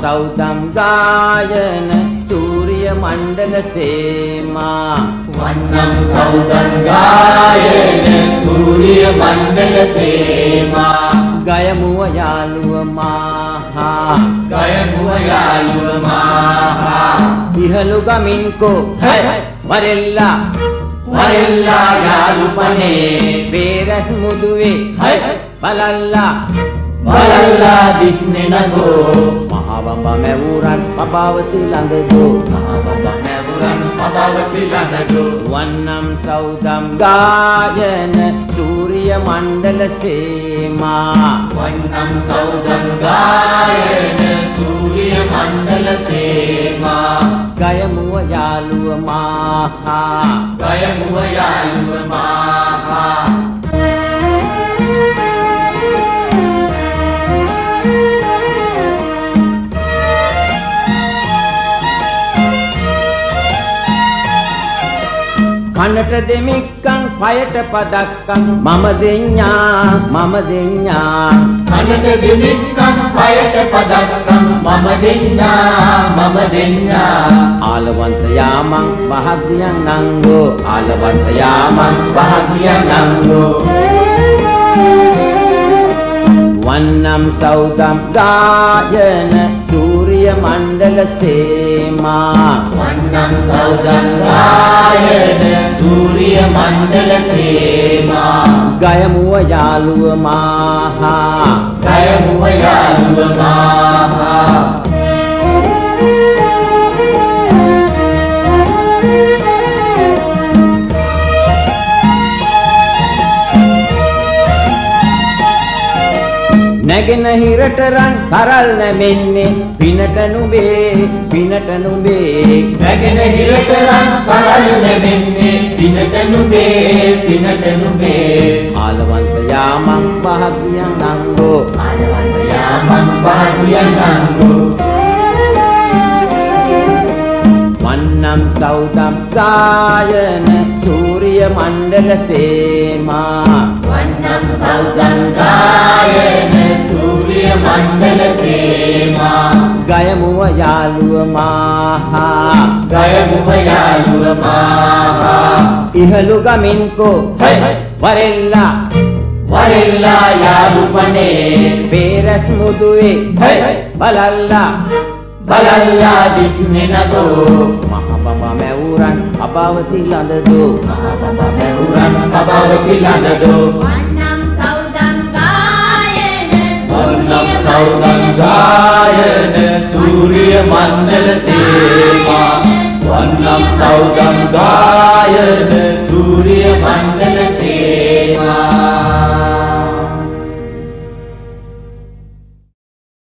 සෞදම් ගායන සූර්ය මණ්ඩල සේමා. වන්නම් කවුදන් ගායන සූර්ය මණ්ඩල තේමා ගයමුව යාළුව මාහා. ගයමුව යාළුව මාහා. ඉහළු ගමින්කෝ හයි වරෙල්ලා. වරෙල්ලා යාළුපනේ බේරස් මුදුවේ. හයි බලල්ලා බලල්ලා දික්නෙනගෝ මහවඹ මැවුරන් පබාවති ළඟදෝ මහවද නැවුරන් පබවති ළඟදෝ වන්නම් සෞදම් ගායන සූර්ය මණ්ඩල සේමා වන්නම් කවුදන් ගායන සූර්ය මණ්ඩල තේමා. ගයමුව යාළුව මාහා. ගයමුව යාළුව මාහා කනට දෙමික්කං පයට පදක්කං මම දෙඤ්ඤා මම දෙඤ්ඤා කනට දෙනික්කම් පයට පදක්කම් මම දෙන්නා මම දෙන්නා. ආලවන්ත යාමං භාග්‍යයන් නංගෝ. ආලවන්ත යාමං භාග්‍යයන් නංගෝ. වන්නම් සෞදම් ගායන සූර්ය මණ්ඩල සේමා වන්නම් කවුදන් ගායන සූර්ය මණ්ඩල තේමා. ගයමුව යාළුව මාහා. ගයමුව යාළුව මාහා නැගෙන හිරට රන් තරල් නැමෙන්නේ. පිනට නුඹේ පිනට නුඹේ. නැගෙන හිරටරන් කරල් නැමෙන්නේ. පිනට නුඹේ පිනට නුඹේ. ආලවන්ත යාමං භාග්‍යයන් නංගෝ ආනවන්ත යාමං භාග්‍යයන් නංගෝ වන්නම් සෞදම් ගායන සූර්ය මණ්ඩල සේමා. වන්නම් කවුදන් ගායන ගයමුව යාළුව මාහා ගයමුව යාළුව මාහා ඉහළු ගමින්කෝ වරෙල්ලා. වරෙල්ලා යාළුපනේ බේරස් මුදුවේ බලල්ලා. බලල්ලා දික්නෙනගෝ මහබඹ මැවුරන් අබාවති ළඟදෝ මහබඹ මෙවුරන් කබවති ළඟදෝ වන්නම් කවුදන් ගායන සූර්ය මණ්ඩල තේමා වන්නම් කවුදන් ගායන සූර්ය මණ්ඩල තේමා